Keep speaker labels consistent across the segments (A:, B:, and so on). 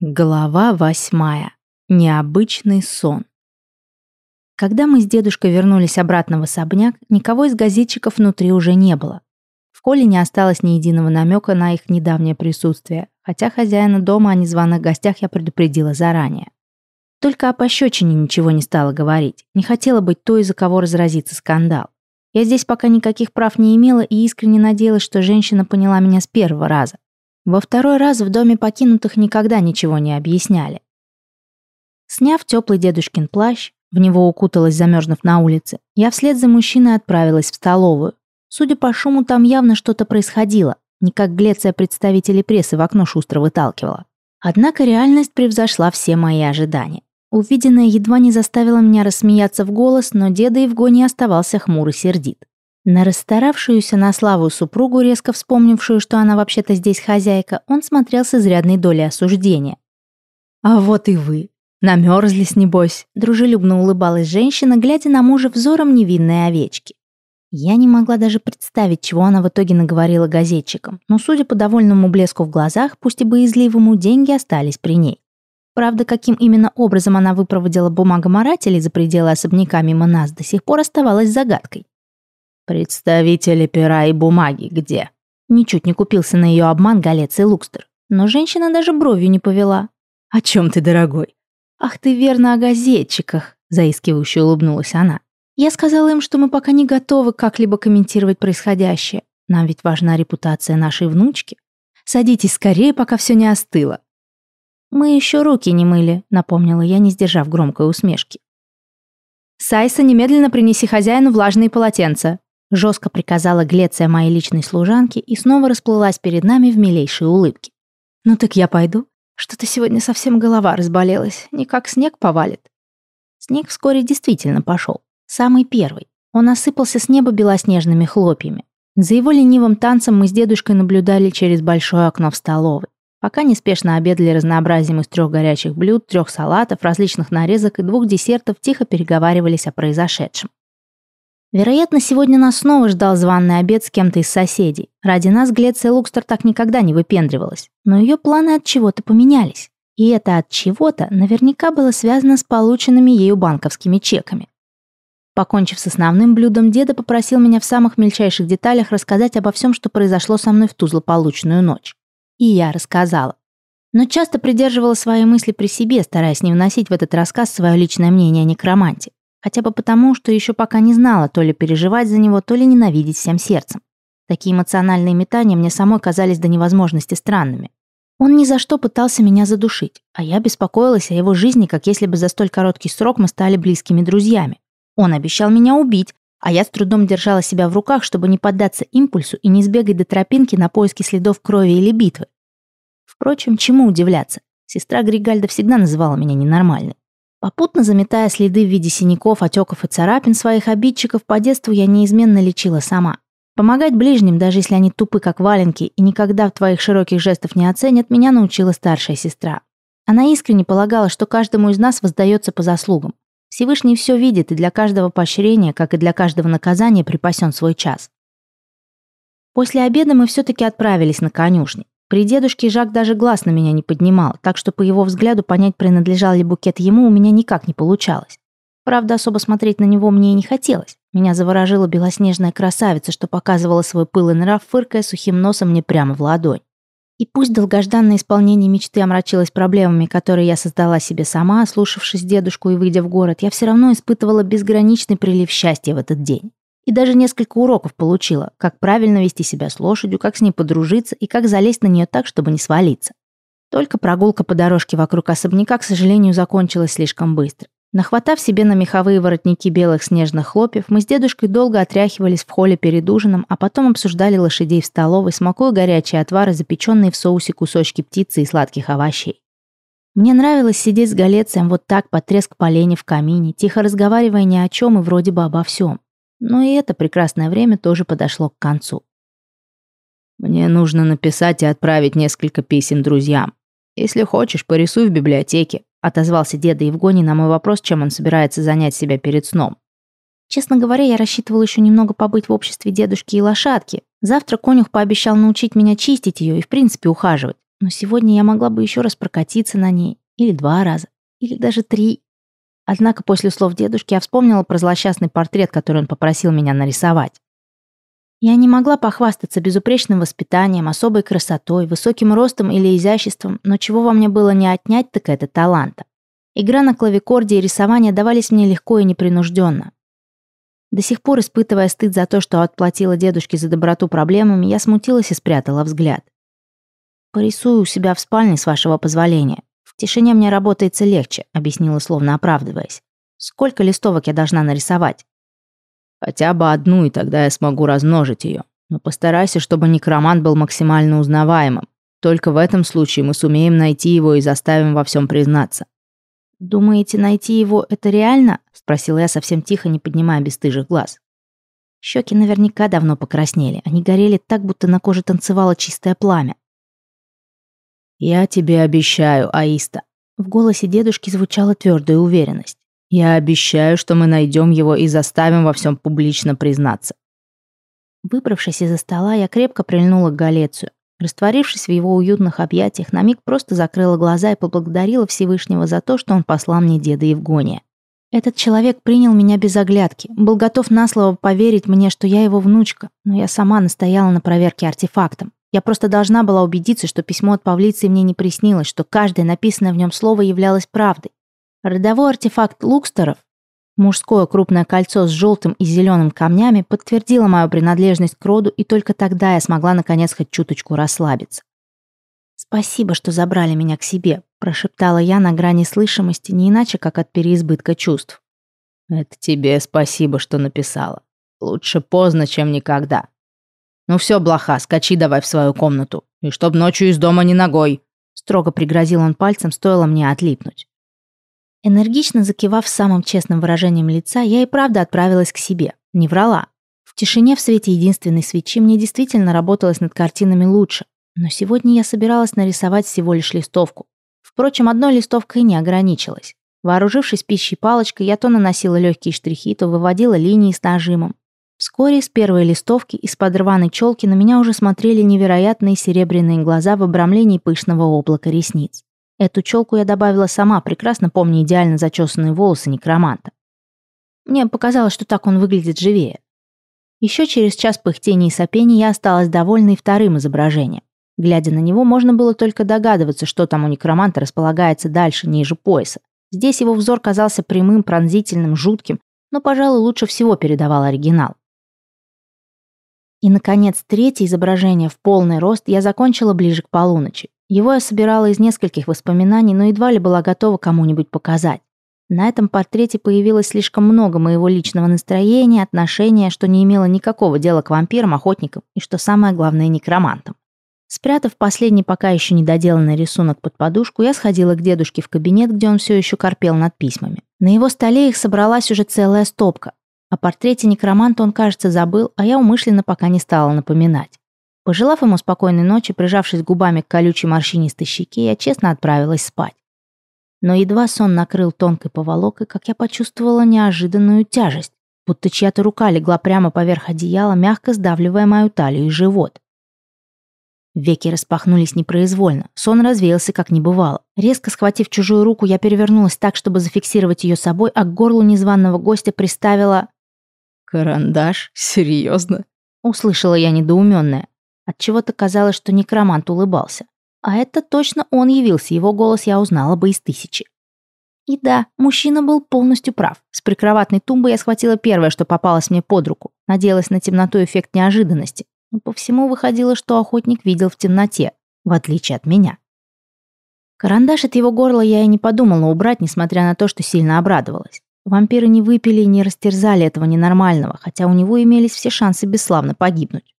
A: Глава восьмая. Необычный сон. Когда мы с дедушкой вернулись обратно в особняк, никого из газетчиков внутри уже не было. В холле не осталось ни единого намека на их недавнее присутствие, хотя хозяина дома о незваных гостях я предупредила заранее. Только о пощечине ничего не стала говорить, не хотела быть той, из-за кого разразится скандал. Я здесь пока никаких прав не имела и искренне надеялась, что женщина поняла меня с первого раза. Во второй раз в доме покинутых никогда ничего не объясняли. Сняв теплый дедушкин плащ, в него укуталась, замерзнув на улице, я вслед за мужчиной отправилась в столовую. Судя по шуму, там явно что-то происходило, не как Глеция представителей прессы в окно шустро выталкивала. Однако реальность превзошла все мои ожидания. Увиденное едва не заставило меня рассмеяться в голос, но деда Евгоний оставался хмур и сердит. На расстаравшуюся на славу супругу, резко вспомнившую, что она вообще-то здесь хозяйка, он смотрел с изрядной долей осуждения. «А вот и вы. Намерзлись, небось», — дружелюбно улыбалась женщина, глядя на мужа взором невинной овечки. Я не могла даже представить, чего она в итоге наговорила газетчикам, но, судя по довольному блеску в глазах, пусть и боязливому, деньги остались при ней. Правда, каким именно образом она выпроводила бумагоморателей за пределы особняка мимо нас, до сих пор оставалась загадкой. «Представители пера и бумаги где?» Ничуть не купился на ее обман Галец и Лукстер. Но женщина даже бровью не повела. «О чем ты, дорогой?» «Ах, ты верно о газетчиках», — заискивающе улыбнулась она. «Я сказала им, что мы пока не готовы как-либо комментировать происходящее. Нам ведь важна репутация нашей внучки. Садитесь скорее, пока все не остыло». «Мы еще руки не мыли», — напомнила я, не сдержав громкой усмешки. «Сайса, немедленно принеси хозяину влажные полотенца», Жестко приказала Глеция моей личной служанке и снова расплылась перед нами в милейшей улыбке. «Ну так я пойду. Что-то сегодня совсем голова разболелась. Никак снег повалит». Снег вскоре действительно пошел. Самый первый. Он осыпался с неба белоснежными хлопьями. За его ленивым танцем мы с дедушкой наблюдали через большое окно в столовой. Пока неспешно обедали разнообразием из трех горячих блюд, трех салатов, различных нарезок и двух десертов, тихо переговаривались о произошедшем. Вероятно, сегодня нас снова ждал званный обед с кем-то из соседей. Ради нас Глеция Лукстер так никогда не выпендривалась. Но ее планы от чего-то поменялись. И это от чего-то наверняка было связано с полученными ею банковскими чеками. Покончив с основным блюдом, деда попросил меня в самых мельчайших деталях рассказать обо всем, что произошло со мной в ту злополучную ночь. И я рассказала. Но часто придерживала свои мысли при себе, стараясь не вносить в этот рассказ свое личное мнение о некроманте. Хотя бы потому, что еще пока не знала то ли переживать за него, то ли ненавидеть всем сердцем. Такие эмоциональные метания мне самой казались до невозможности странными. Он ни за что пытался меня задушить, а я беспокоилась о его жизни, как если бы за столь короткий срок мы стали близкими друзьями. Он обещал меня убить, а я с трудом держала себя в руках, чтобы не поддаться импульсу и не сбегать до тропинки на поиски следов крови или битвы. Впрочем, чему удивляться? Сестра Григальда всегда называла меня ненормальной. Попутно заметая следы в виде синяков, отеков и царапин своих обидчиков, по детству я неизменно лечила сама. Помогать ближним, даже если они тупы, как валенки, и никогда в твоих широких жестов не оценят, меня научила старшая сестра. Она искренне полагала, что каждому из нас воздается по заслугам. Всевышний все видит, и для каждого поощрения, как и для каждого наказания, припасен свой час. После обеда мы все-таки отправились на конюшни. При дедушке Жак даже глаз на меня не поднимал, так что по его взгляду понять, принадлежал ли букет ему, у меня никак не получалось. Правда, особо смотреть на него мне и не хотелось. Меня заворожила белоснежная красавица, что показывала свой пыл и нрав, фыркая сухим носом мне прямо в ладонь. И пусть долгожданное исполнение мечты омрачилось проблемами, которые я создала себе сама, слушавшись дедушку и выйдя в город, я все равно испытывала безграничный прилив счастья в этот день. И даже несколько уроков получила, как правильно вести себя с лошадью, как с ней подружиться и как залезть на нее так, чтобы не свалиться. Только прогулка по дорожке вокруг особняка, к сожалению, закончилась слишком быстро. Нахватав себе на меховые воротники белых снежных хлопьев, мы с дедушкой долго отряхивались в холле перед ужином, а потом обсуждали лошадей в столовой, смакуя горячие отвары, запеченные в соусе кусочки птицы и сладких овощей. Мне нравилось сидеть с Галецием вот так под треск поленья в камине, тихо разговаривая ни о чем и вроде бы обо всем. Но и это прекрасное время тоже подошло к концу. «Мне нужно написать и отправить несколько писем друзьям. Если хочешь, порисуй в библиотеке», отозвался деда Евгоний на мой вопрос, чем он собирается занять себя перед сном. Честно говоря, я рассчитывала еще немного побыть в обществе дедушки и лошадки. Завтра конюх пообещал научить меня чистить ее и, в принципе, ухаживать. но сегодня я могла бы еще раз прокатиться на ней, или два раза, или даже три. Однако после слов дедушки я вспомнила про злосчастный портрет, который он попросил меня нарисовать. Я не могла похвастаться безупречным воспитанием, особой красотой, высоким ростом или изяществом, но чего во мне было не отнять, так это таланта. Игра на клавикорде и рисование давались мне легко и непринужденно. До сих пор, испытывая стыд за то, что отплатила дедушке за доброту проблемами, я смутилась и спрятала взгляд. «Порисую у себя в спальне, с вашего позволения. Тишине мне работается легче», — объяснила, словно оправдываясь. «Сколько листовок я должна нарисовать?»
B: «Хотя бы одну, и тогда я смогу размножить ее. Но постарайся, чтобы некромант был максимально узнаваемым. Только в этом случае мы сумеем найти его и заставим во всем признаться».
A: «Думаете, найти его — это реально?» — спросила я совсем тихо, не поднимая бесстыжих глаз. Щеки наверняка давно покраснели. Они горели так, будто на коже танцевало чистое пламя.
B: «Я тебе обещаю, Аиста».
A: В голосе дедушки звучала твердая уверенность.
B: «Я обещаю, что мы найдем его и заставим во всем публично признаться».
A: Выбравшись из-за стола, я крепко прильнула к Галецию. Растворившись в его уютных объятиях, на миг просто закрыла глаза и поблагодарила Всевышнего за то, что он послал мне деда Евгония. Этот человек принял меня без оглядки, был готов на слово поверить мне, что я его внучка, но я сама настояла на проверке артефактом. Я просто должна была убедиться, что письмо от Павлиции мне не приснилось, что каждое написанное в нем слово являлось правдой. Родовой артефакт Лукстеров Мужское крупное кольцо с желтым и зеленым камнями подтвердило мою принадлежность к роду, и только тогда я смогла наконец хоть чуточку расслабиться. «Спасибо, что забрали меня к себе», – прошептала я на грани слышимости, не иначе, как от переизбытка чувств.
B: «Это тебе спасибо, что написала. Лучше поздно, чем никогда. Ну все, блоха, скачи давай в свою комнату. И чтоб ночью из дома не ногой», – строго пригрозил он пальцем, стоило мне отлипнуть.
A: Энергично закивав самым честным выражением лица, я и правда отправилась к себе. Не врала. В тишине в свете единственной свечи мне действительно работалось над картинами лучше. Но сегодня я собиралась нарисовать всего лишь листовку. Впрочем, одной листовкой не ограничилась. Вооружившись пищей палочкой, я то наносила легкие штрихи, то выводила линии с нажимом. Вскоре с первой листовки из-под рваной челки на меня уже смотрели невероятные серебряные глаза в обрамлении пышного облака ресниц. Эту челку я добавила сама, прекрасно помня идеально зачесанные волосы некроманта. Мне показалось, что так он выглядит живее. Еще через час пыхтения и сопений я осталась довольна и вторым изображением. Глядя на него, можно было только догадываться, что там у некроманта располагается дальше, ниже пояса. Здесь его взор казался прямым, пронзительным, жутким, но, пожалуй, лучше всего передавал оригинал. И, наконец, третье изображение в полный рост я закончила ближе к полуночи. Его я собирала из нескольких воспоминаний, но едва ли была готова кому-нибудь показать. На этом портрете появилось слишком много моего личного настроения, отношения, что не имело никакого дела к вампирам, охотникам и, что самое главное, некромантам. Спрятав последний пока еще недоделанный рисунок под подушку, я сходила к дедушке в кабинет, где он все еще корпел над письмами. На его столе их собралась уже целая стопка. О портрете некроманта он, кажется, забыл, а я умышленно пока не стала напоминать. Пожелав ему спокойной ночи, прижавшись губами к колючей морщинистой щеке, я честно отправилась спать. Но едва сон накрыл тонкой поволокой, как я почувствовала неожиданную тяжесть, будто чья-то рука легла прямо поверх одеяла, мягко сдавливая мою талию и живот. Веки распахнулись непроизвольно, сон развеялся, как не бывало. Резко схватив чужую руку, я перевернулась так, чтобы зафиксировать ее собой, а к горлу незваного гостя приставила...
B: «Карандаш? Серьезно?»
A: Услышала я недоуменная. Отчего-то казалось, что некромант улыбался. А это точно он явился, его голос я узнала бы из тысячи. И да, мужчина был полностью прав. С прикроватной тумбы я схватила первое, что попалось мне под руку. Надеялась на темноту эффект неожиданности. Но по всему выходило, что охотник видел в темноте, в отличие от меня. Карандаш от его горла я и не подумала убрать, несмотря на то, что сильно обрадовалась. Вампиры не выпили и не растерзали этого ненормального, хотя у него имелись все шансы бесславно погибнуть.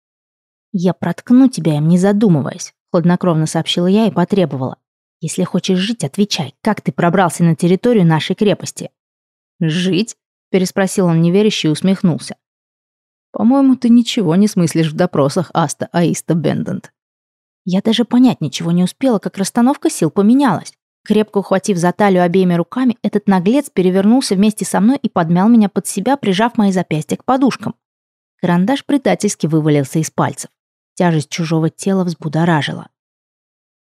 A: «Я проткну тебя им, не задумываясь», — хладнокровно сообщила я и потребовала. «Если хочешь жить, отвечай, как ты пробрался на территорию нашей крепости?»
B: «Жить?» — переспросил он неверяще и усмехнулся. «По-моему, ты ничего не смыслишь в допросах Аста Аиста Бендент».
A: Я даже понять ничего не успела, как расстановка сил поменялась. Крепко ухватив за талию обеими руками, этот наглец перевернулся вместе со мной и подмял меня под себя, прижав мои запястья к подушкам. Карандаш предательски вывалился из пальцев. Тяжесть чужого тела взбудоражила.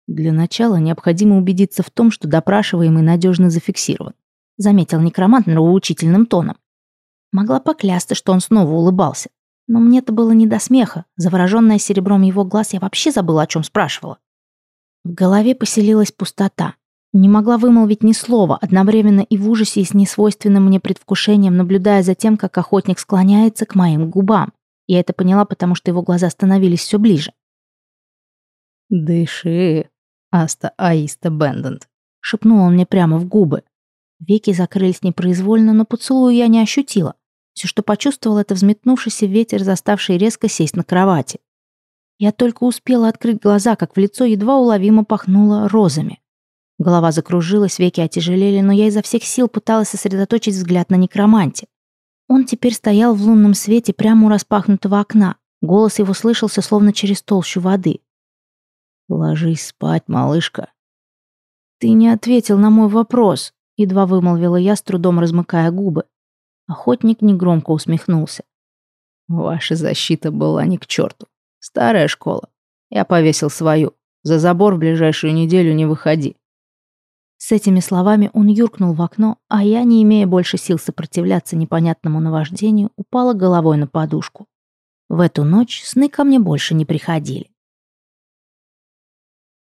A: Для начала необходимо убедиться в том, что допрашиваемый надежно зафиксирован, заметил некромант нравоучительным тоном. Могла поклясться, что он снова улыбался. Но мне-то было не до смеха. Завороженная серебром его глаз, я вообще забыла, о чем спрашивала. В голове поселилась пустота. Не могла вымолвить ни слова, одновременно и в ужасе, и с несвойственным мне предвкушением, наблюдая за тем, как охотник склоняется к моим губам. Я это поняла, потому что его глаза становились все ближе.
B: «Дыши, Аста Аиста Бендент», —
A: шепнул он мне прямо в губы. Веки закрылись непроизвольно, но поцелую я не ощутила. Все, что почувствовал, это взметнувшийся ветер, заставший резко сесть на кровати. Я только успела открыть глаза, как в лицо едва уловимо пахнуло розами. Голова закружилась, веки отяжелели, но я изо всех сил пыталась сосредоточить взгляд на некроманте. Он теперь стоял в лунном свете прямо у распахнутого окна. Голос его слышался словно через толщу воды.
B: «Ложись спать, малышка».
A: «Ты не ответил на мой вопрос», — едва вымолвила я, с трудом размыкая губы. Охотник негромко усмехнулся.
B: «Ваша защита была не к черту. Старая школа. Я повесил свою. За забор в ближайшую неделю не выходи».
A: С этими словами он юркнул в окно, а я, не имея больше сил сопротивляться непонятному наваждению, упала головой на подушку. В эту ночь сны ко мне больше не приходили.